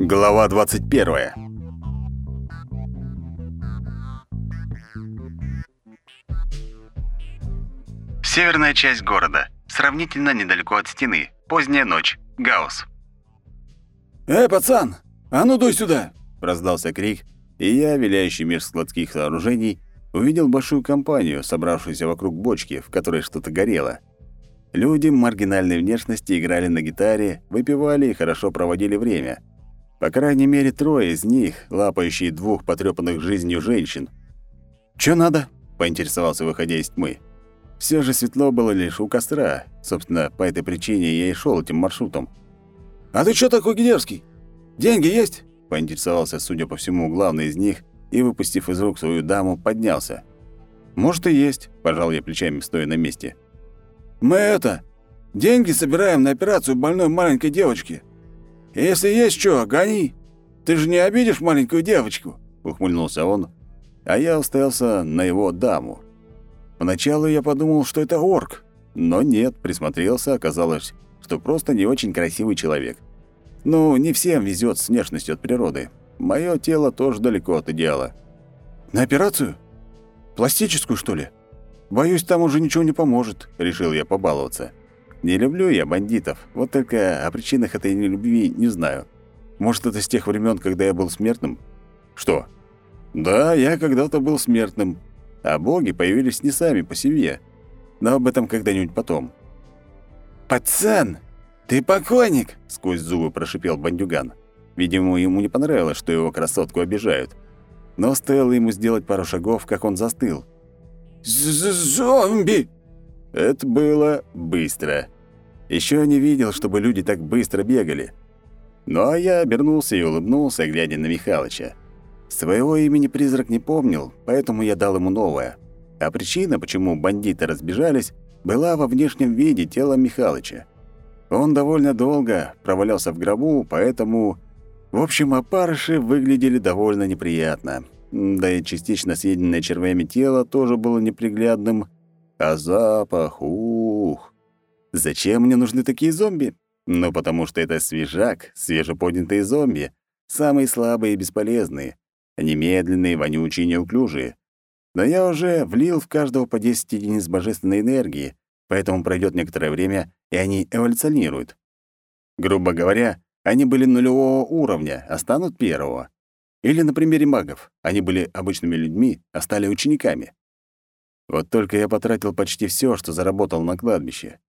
Глава 21. Северная часть города. Сравнительно недалеко от стены. Поздняя ночь. Гаус. «Эй, пацан, а ну дуй сюда!» Раздался крик, и я, виляющий меж складских сооружений, увидел большую компанию, собравшуюся вокруг бочки, в которой что-то горело. Люди маргинальной внешности играли на гитаре, выпивали и хорошо проводили время. По крайней мере, трое из них, лапающие двух потрепанных жизнью женщин. «Чё надо?» — поинтересовался, выходя из тьмы. Все же светло было лишь у костра. Собственно, по этой причине я и шел этим маршрутом. «А ты чё такой дерзкий? Деньги есть?» — поинтересовался, судя по всему, главный из них, и, выпустив из рук свою даму, поднялся. «Может, и есть», — пожал я плечами, стоя на месте. «Мы это... Деньги собираем на операцию больной маленькой девочки. Если есть что, гони. Ты же не обидишь маленькую девочку?» — ухмыльнулся он, а я уставился на его даму. Поначалу я подумал, что это орк, но нет, присмотрелся, оказалось, что просто не очень красивый человек. Ну, не всем везет с внешностью от природы. Мое тело тоже далеко от идеала. «На операцию? Пластическую, что ли? Боюсь, там уже ничего не поможет», — решил я побаловаться. Не люблю я бандитов, вот только о причинах этой нелюбви не знаю. Может, это с тех времен, когда я был смертным? Что? Да, я когда-то был смертным, а боги появились не сами по себе. Но об этом когда-нибудь потом. «Пацан, ты покойник!» — сквозь зубы прошипел бандюган. Видимо, ему не понравилось, что его красотку обижают. Но стоило ему сделать пару шагов, как он застыл. «Зомби!» Это было быстро. Еще не видел, чтобы люди так быстро бегали. Ну а я обернулся и улыбнулся, глядя на Михалыча. Своего имени призрак не помнил, поэтому я дал ему новое. А причина, почему бандиты разбежались, была во внешнем виде тела Михалыча. Он довольно долго провалялся в гробу, поэтому... В общем, опарыши выглядели довольно неприятно. Да и частично съеденное червями тело тоже было неприглядным. А запах, ух! Зачем мне нужны такие зомби? Ну, потому что это свежак, свежеподнятые зомби. Самые слабые и бесполезные. Они медленные, вонючие и неуклюжие. Но я уже влил в каждого по 10 единиц божественной энергии, поэтому пройдет некоторое время, и они эволюционируют. Грубо говоря, они были нулевого уровня, а станут первого. Или на примере магов. Они были обычными людьми, а стали учениками. Вот только я потратил почти все, что заработал на кладбище.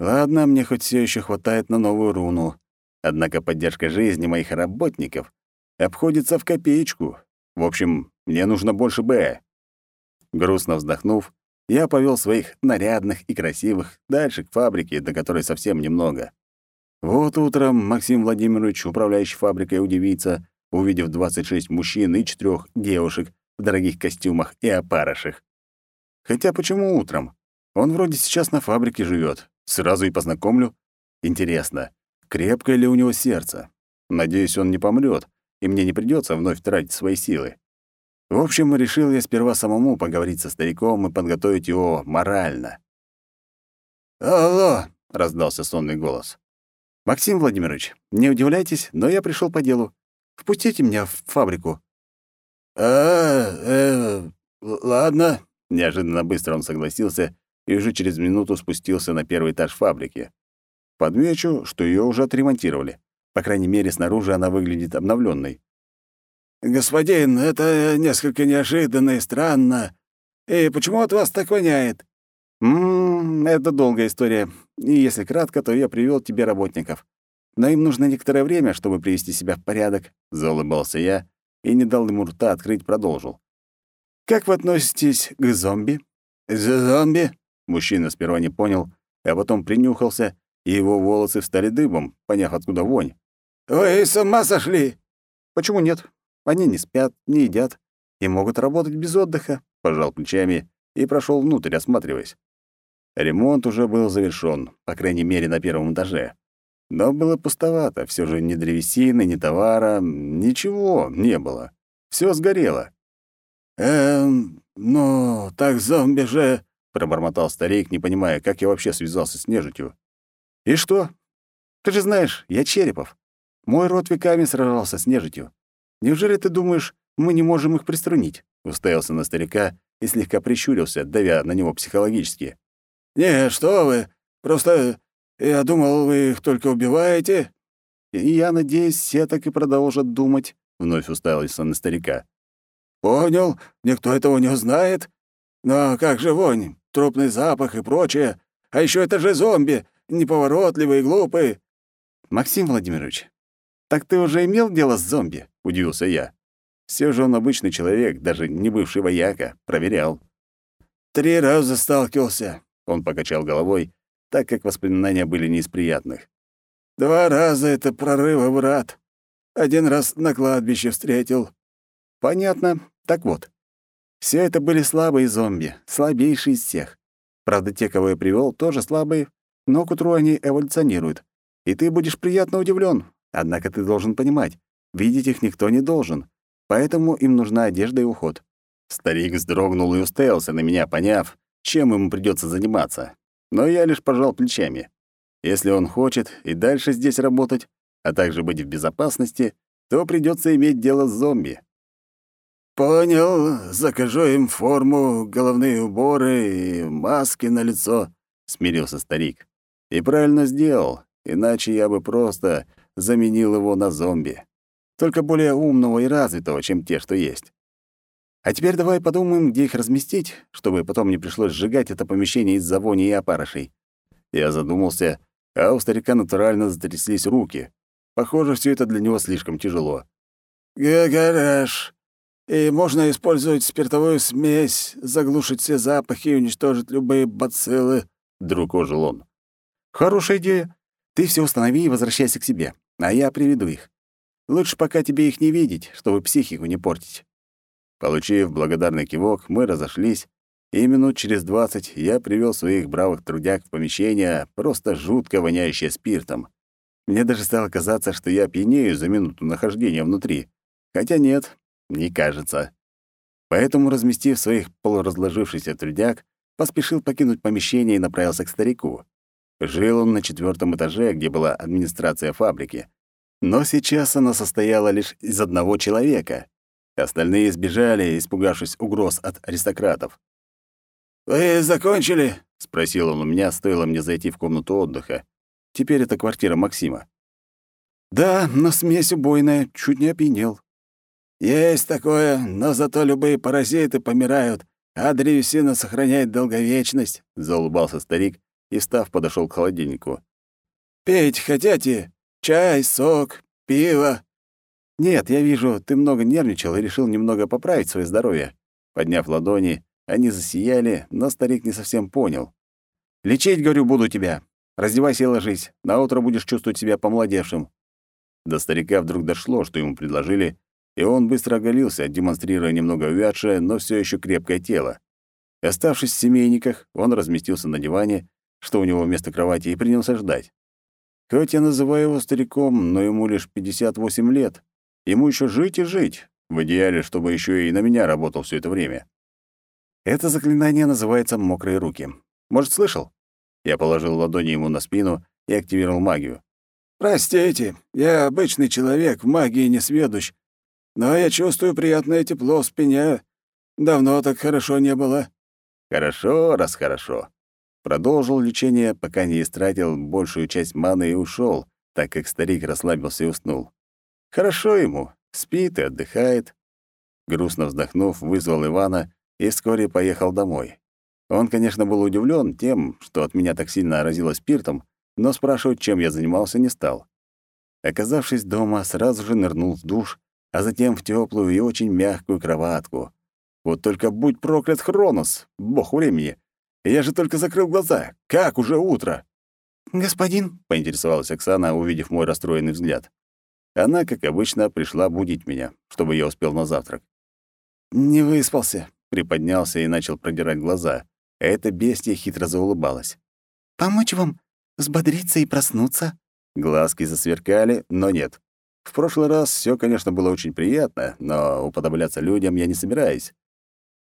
Ладно, мне хоть все еще хватает на новую руну. Однако поддержка жизни моих работников обходится в копеечку. В общем, мне нужно больше Б. Грустно вздохнув, я повел своих нарядных и красивых дальше к фабрике, до которой совсем немного. Вот утром Максим Владимирович, управляющий фабрикой, удивится, увидев 26 мужчин и четырех девушек в дорогих костюмах и опарышах. Хотя почему утром? Он вроде сейчас на фабрике живет. Сразу и познакомлю. Интересно, крепкое ли у него сердце? Надеюсь, он не помрет, и мне не придется вновь тратить свои силы. В общем, решил я сперва самому поговорить со стариком и подготовить его морально. «Алло!» — раздался сонный голос. «Максим Владимирович, не удивляйтесь, но я пришел по делу. Впустите меня в фабрику». «А, э, ладно», — неожиданно быстро он согласился и уже через минуту спустился на первый этаж фабрики. Подмечу, что ее уже отремонтировали. По крайней мере, снаружи она выглядит обновленной. «Господин, это несколько неожиданно и странно. И почему от вас так воняет?» «Ммм, это долгая история. И если кратко, то я привел тебе работников. Но им нужно некоторое время, чтобы привести себя в порядок», — заулыбался я и не дал ему рта открыть, продолжил. «Как вы относитесь к зомби?» «Зомби?» Мужчина сперва не понял, а потом принюхался, и его волосы встали дыбом, поняв, откуда вонь. «Вы с ума сошли?» «Почему нет? Они не спят, не едят и могут работать без отдыха», — пожал плечами и прошел внутрь, осматриваясь. Ремонт уже был завершён, по крайней мере, на первом этаже. Но было пустовато, все же ни древесины, ни товара, ничего не было. Все сгорело. «Эм, ну, так зомби же...» — пробормотал старик, не понимая, как я вообще связался с нежитью. «И что? Ты же знаешь, я Черепов. Мой род веками сражался с нежитью. Неужели ты думаешь, мы не можем их приструнить?» Уставился на старика и слегка прищурился, давя на него психологически. «Не, что вы! Просто я думал, вы их только убиваете». «И я надеюсь, все так и продолжат думать», — вновь уставился на старика. «Понял, никто этого не узнает. Но как же вонь, трупный запах и прочее? А еще это же зомби, неповоротливые, глупые». «Максим Владимирович, так ты уже имел дело с зомби?» — удивился я. Все же он обычный человек, даже не бывший вояка, проверял. «Три раза сталкивался», — он покачал головой, так как воспоминания были не из приятных. «Два раза это прорывы врат. Один раз на кладбище встретил». «Понятно. Так вот. Все это были слабые зомби, слабейшие из всех. Правда, те, кого я привел, тоже слабые, но к утру они эволюционируют. И ты будешь приятно удивлен. Однако ты должен понимать, видеть их никто не должен. Поэтому им нужна одежда и уход. Старик вздрогнул и уставился на меня, поняв, чем ему придется заниматься. Но я лишь пожал плечами. Если он хочет и дальше здесь работать, а также быть в безопасности, то придется иметь дело с зомби. «Понял. Закажу им форму, головные уборы и маски на лицо», — смирился старик. «И правильно сделал, иначе я бы просто заменил его на зомби только более умного и развитого, чем те, что есть. А теперь давай подумаем, где их разместить, чтобы потом не пришлось сжигать это помещение из-за вони и опарышей. Я задумался, а у старика натурально затряслись руки. Похоже, все это для него слишком тяжело. «Гараж. И можно использовать спиртовую смесь, заглушить все запахи и уничтожить любые бациллы», — вдруг ожил он. «Хорошая идея. Ты все установи и возвращайся к себе, а я приведу их. Лучше пока тебе их не видеть, чтобы психику не портить». Получив благодарный кивок, мы разошлись, и минут через двадцать я привел своих бравых трудяг в помещение, просто жутко воняющее спиртом. Мне даже стало казаться, что я пьянею за минуту нахождения внутри. Хотя нет, не кажется. Поэтому, разместив своих полуразложившихся трудяг, поспешил покинуть помещение и направился к старику. Жил он на четвертом этаже, где была администрация фабрики. Но сейчас она состояла лишь из одного человека. Остальные сбежали, испугавшись угроз от аристократов. «Вы закончили?» — спросил он у меня, стоило мне зайти в комнату отдыха. Теперь это квартира Максима. «Да, но смесь убойная, чуть не опьянел». «Есть такое, но зато любые паразиты помирают, а древесина сохраняет долговечность», — заулыбался старик и, став, подошел к холодильнику. «Петь хотите?» Чай, сок, пиво». «Нет, я вижу, ты много нервничал и решил немного поправить свое здоровье». Подняв ладони, они засияли, но старик не совсем понял. «Лечить, говорю, буду тебя. Раздевайся и ложись. На утро будешь чувствовать себя помолодевшим». До старика вдруг дошло, что ему предложили, и он быстро оголился, демонстрируя немного увядшее, но все еще крепкое тело. Оставшись в семейниках, он разместился на диване, что у него вместо кровати, и принялся ждать. Хоть я называю его стариком, но ему лишь 58 лет. Ему еще жить и жить. В идеале, чтобы еще и на меня работал все это время. Это заклинание называется «мокрые руки». Может, слышал? Я положил ладони ему на спину и активировал магию. «Простите, я обычный человек, в магии не сведущ, но я чувствую приятное тепло в спине. Давно так хорошо не было». «Хорошо, раз хорошо. Продолжил лечение, пока не истратил большую часть маны и ушел, так как старик расслабился и уснул. Хорошо ему, спит и отдыхает. Грустно вздохнув, вызвал Ивана и вскоре поехал домой. Он, конечно, был удивлен тем, что от меня так сильно разило спиртом, но спрашивать, чем я занимался, не стал. Оказавшись дома, сразу же нырнул в душ, а затем в теплую и очень мягкую кроватку. Вот только будь проклят Хронос, бог времени, я же только закрыл глаза. Как уже утро?» «Господин?» — поинтересовалась Оксана, увидев мой расстроенный взгляд. Она, как обычно, пришла будить меня, чтобы я успел на завтрак. «Не выспался», — приподнялся и начал продирать глаза. Эта бестия хитро заулыбалась. «Помочь вам взбодриться и проснуться?» Глазки засверкали, но нет. В прошлый раз все, конечно, было очень приятно, но уподобляться людям я не собираюсь.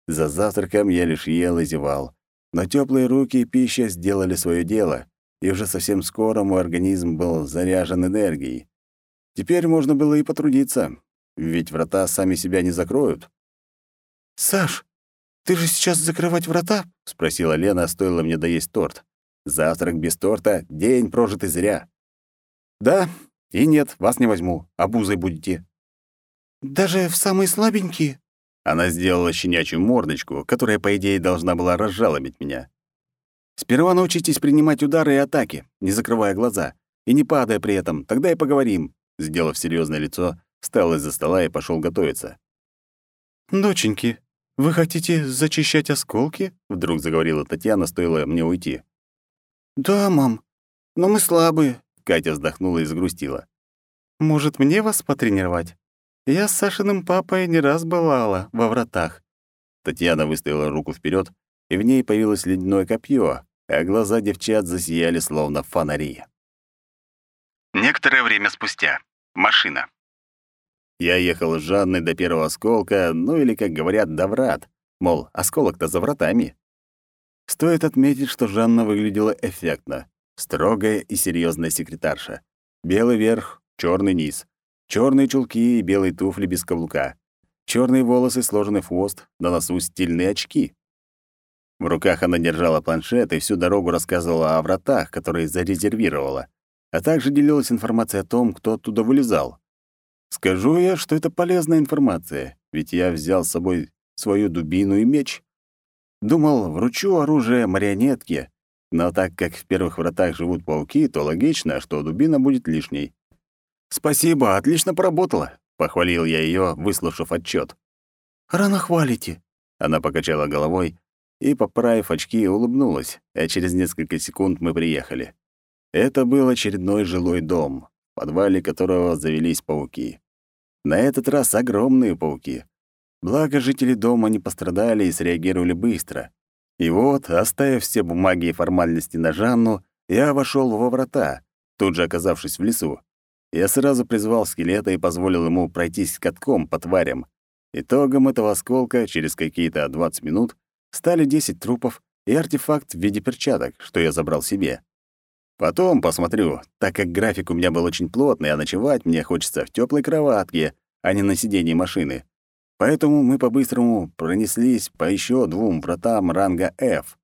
За завтраком я лишь ел и зевал, но теплые руки и пища сделали свое дело, и уже совсем скоро мой организм был заряжен энергией. Теперь можно было и потрудиться, ведь врата сами себя не закроют. «Саш, ты же сейчас закрывать врата?» — спросила Лена, стоило мне доесть торт. Завтрак без торта — день прожитый зря. «Да и нет, вас не возьму, обузой будете». «Даже в самые слабенькие?» Она сделала щенячью мордочку, которая, по идее, должна была разжалобить меня. «Сперва научитесь принимать удары и атаки, не закрывая глаза, и не падая при этом, тогда и поговорим», сделав серьезное лицо, встал из-за стола и пошел готовиться. «Доченьки, вы хотите зачищать осколки?» вдруг заговорила Татьяна, стоило мне уйти. «Да, мам, но мы слабые», — Катя вздохнула и загрустила. «Может, мне вас потренировать? Я с Сашиным папой не раз бывала во вратах». Татьяна выставила руку вперед, и в ней появилось ледяное копье, а глаза девчат засияли словно фонари. Некоторое время спустя. Машина. Я ехал с Жанной до первого осколка, ну или, как говорят, до врат. Мол, осколок-то за вратами. Стоит отметить, что Жанна выглядела эффектно. Строгая и серьезная секретарша. Белый верх, черный низ. черные чулки и белые туфли без каблука. черные волосы, сложенный в хвост, на носу стильные очки. В руках она держала планшет и всю дорогу рассказывала о вратах, которые зарезервировала, а также делилась информацией о том, кто оттуда вылезал. Скажу я, что это полезная информация, ведь я взял с собой свою дубину и меч. Думал, вручу оружие марионетке, но так как в первых вратах живут пауки, то логично, что дубина будет лишней. «Спасибо, отлично поработала», — похвалил я ее, выслушав отчет. «Рано хвалите», — она покачала головой и, поправив очки, улыбнулась, а через несколько секунд мы приехали. Это был очередной жилой дом, в подвале которого завелись пауки. На этот раз огромные пауки — Благо, жители дома не пострадали и среагировали быстро. И вот, оставив все бумаги и формальности на Жанну, я вошел во врата, тут же оказавшись в лесу. Я сразу призвал скелета и позволил ему пройтись катком по тварям. Итогом этого осколка через какие-то 20 минут стали 10 трупов и артефакт в виде перчаток, что я забрал себе. Потом посмотрю, так как график у меня был очень плотный, а ночевать мне хочется в теплой кроватке, а не на сиденье машины. Поэтому мы по-быстрому пронеслись по еще двум вратам ранга F.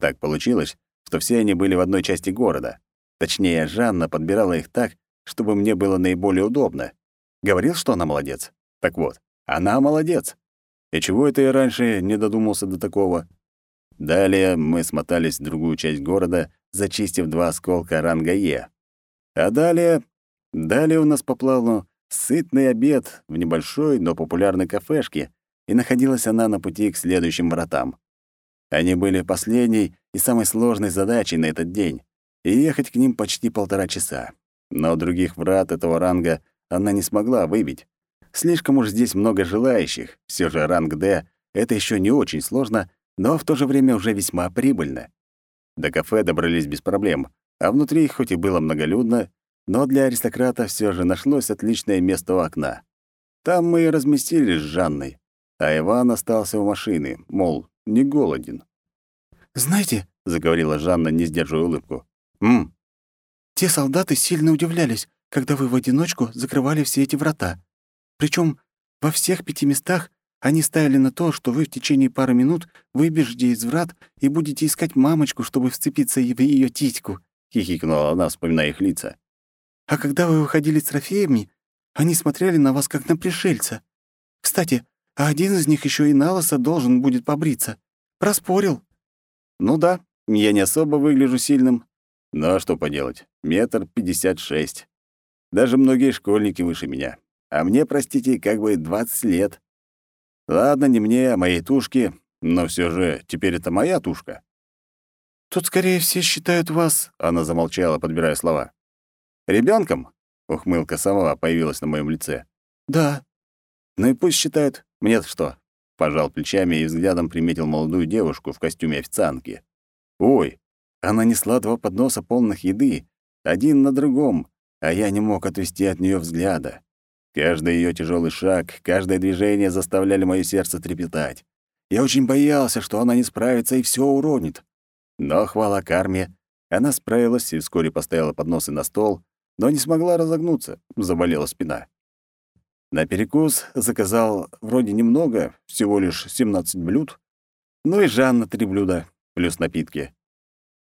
Так получилось, что все они были в одной части города. Точнее, Жанна подбирала их так, чтобы мне было наиболее удобно. Говорил, что она молодец. Так вот, она молодец. И чего это я раньше не додумался до такого? Далее мы смотались в другую часть города, зачистив два осколка ранга Е. А далее... Далее у нас по плану Сытный обед в небольшой, но популярной кафешке, и находилась она на пути к следующим вратам. Они были последней и самой сложной задачей на этот день, и ехать к ним почти полтора часа. Но других врат этого ранга она не смогла выбить. Слишком уж здесь много желающих. Все же ранг «Д» — это еще не очень сложно, но в то же время уже весьма прибыльно. До кафе добрались без проблем, а внутри, хоть и было многолюдно, но для аристократа все же нашлось отличное место у окна. Там мы и разместились с Жанной, а Иван остался у машины, мол, не голоден. «Знаете», — заговорила Жанна, не сдерживая улыбку, «М, те солдаты сильно удивлялись, когда вы в одиночку закрывали все эти врата. Причем во всех пяти местах они ставили на то, что вы в течение пары минут выбежите из врат и будете искать мамочку, чтобы вцепиться в ее титьку», — хихикнула она, вспоминая их лица. А когда вы выходили с трофеями, они смотрели на вас как на пришельца. Кстати, а один из них еще и на должен будет побриться. Проспорил». «Ну да, я не особо выгляжу сильным. Но что поделать, метр пятьдесят шесть. Даже многие школьники выше меня. А мне, простите, как бы двадцать лет. Ладно, не мне, а моей тушке, но все же теперь это моя тушка». «Тут скорее все считают вас...» — она замолчала, подбирая слова. Ребенком? Ухмылка сама появилась на моем лице. Да. Ну и пусть считают. Мне-то что? Пожал плечами и взглядом приметил молодую девушку в костюме официантки. Ой, она несла два подноса полных еды, один на другом, а я не мог отвести от нее взгляда. Каждый ее тяжелый шаг, каждое движение заставляли мое сердце трепетать. Я очень боялся, что она не справится и все уронит. Но хвала карме, она справилась и вскоре поставила подносы на стол, но не смогла разогнуться, заболела спина. На перекус заказал вроде немного, всего лишь 17 блюд, ну и Жанна три блюда, плюс напитки.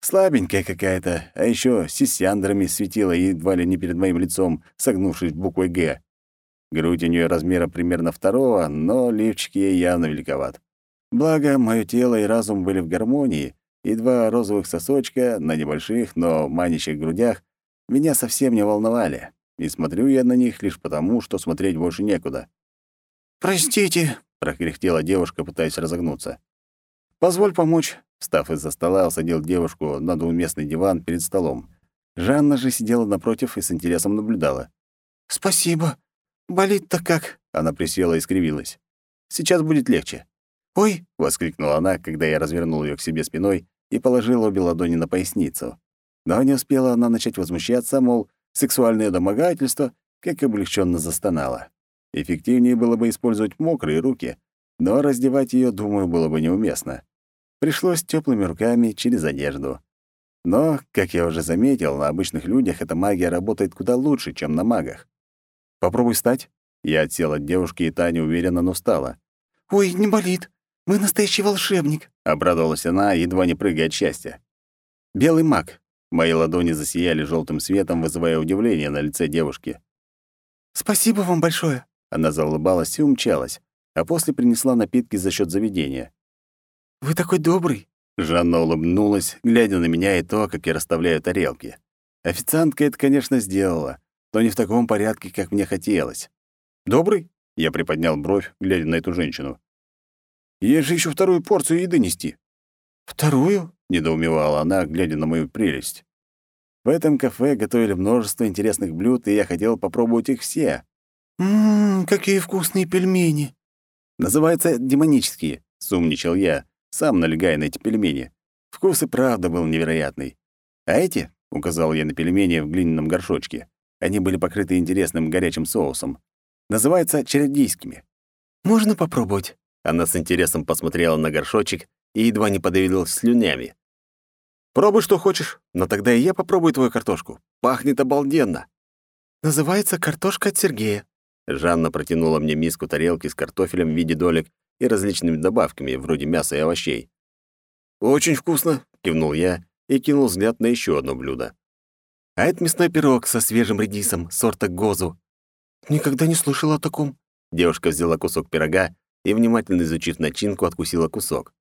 Слабенькая какая-то, а еще сисяндрами светила едва ли не перед моим лицом, согнувшись буквой «Г». Грудь у нее размера примерно второго, но лифчик ей явно великоват. Благо, мое тело и разум были в гармонии, и два розовых сосочка на небольших, но манящих грудях меня совсем не волновали, и смотрю я на них лишь потому, что смотреть больше некуда. «Простите», — прокряхтела девушка, пытаясь разогнуться. «Позволь помочь», — встав из-за стола, усадил девушку на двуместный диван перед столом. Жанна же сидела напротив и с интересом наблюдала. «Спасибо. Болит-то как?» Она присела и скривилась. «Сейчас будет легче». «Ой!» — воскликнула она, когда я развернул ее к себе спиной и положил обе ладони на поясницу. Но не успела она начать возмущаться, мол, сексуальное домогательство, как облегченно застонала. Эффективнее было бы использовать мокрые руки, но раздевать ее, думаю, было бы неуместно. Пришлось теплыми руками через одежду. Но, как я уже заметил, на обычных людях эта магия работает куда лучше, чем на магах. «Попробуй встать». Я отсел от девушки, и Таня уверенно, но встала. «Ой, не болит. Вы настоящий волшебник», — обрадовалась она, едва не прыгая от счастья. «Белый маг». Мои ладони засияли желтым светом, вызывая удивление на лице девушки. «Спасибо вам большое». Она заулыбалась и умчалась, а после принесла напитки за счет заведения. «Вы такой добрый». Жанна улыбнулась, глядя на меня и то, как я расставляю тарелки. Официантка это, конечно, сделала, но не в таком порядке, как мне хотелось. «Добрый?» — я приподнял бровь, глядя на эту женщину. Ей же еще вторую порцию еды нести». «Вторую?» — недоумевала она, глядя на мою прелесть. В этом кафе готовили множество интересных блюд, и я хотел попробовать их все. «Ммм, какие вкусные пельмени!» «Называются демонические», — сумничал я, сам налегая на эти пельмени. Вкус и правда был невероятный. «А эти?» — указал я на пельмени в глиняном горшочке. Они были покрыты интересным горячим соусом. «Называются чередийскими». «Можно попробовать?» Она с интересом посмотрела на горшочек и едва не подавилась слюнями. «Пробуй, что хочешь, но тогда и я попробую твою картошку. Пахнет обалденно!» «Называется картошка от Сергея». Жанна протянула мне миску тарелки с картофелем в виде долек и различными добавками, вроде мяса и овощей. «Очень вкусно!» — кивнул я и кинул взгляд на еще одно блюдо. «А это мясной пирог со свежим редисом, сорта гозу». «Никогда не слышала о таком». Девушка взяла кусок пирога и, внимательно изучив начинку, откусила кусок.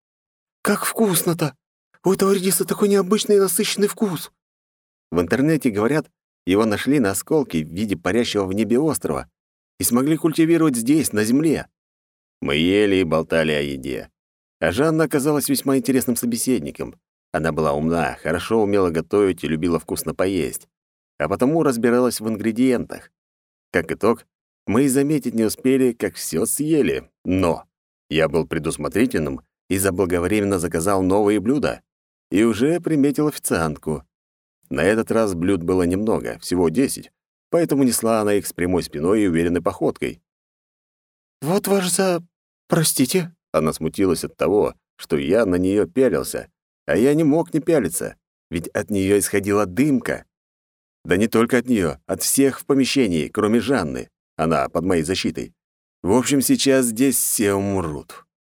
«Как вкусно-то! У этого редиса такой необычный и насыщенный вкус!» В интернете говорят, его нашли на осколке в виде парящего в небе острова и смогли культивировать здесь, на земле. Мы ели и болтали о еде. А Жанна оказалась весьма интересным собеседником. Она была умна, хорошо умела готовить и любила вкусно поесть, а потому разбиралась в ингредиентах. Как итог, мы и заметить не успели, как все съели. Но я был предусмотрительным и заблаговременно заказал новые блюда. И уже приметил официантку. На этот раз блюд было немного, всего десять, поэтому несла она их с прямой спиной и уверенной походкой. «Вот ваш за... простите?» Она смутилась от того, что я на нее пялился, а я не мог не пялиться, ведь от нее исходила дымка. Да не только от нее, от всех в помещении, кроме Жанны. Она под моей защитой. В общем, сейчас здесь все умрут.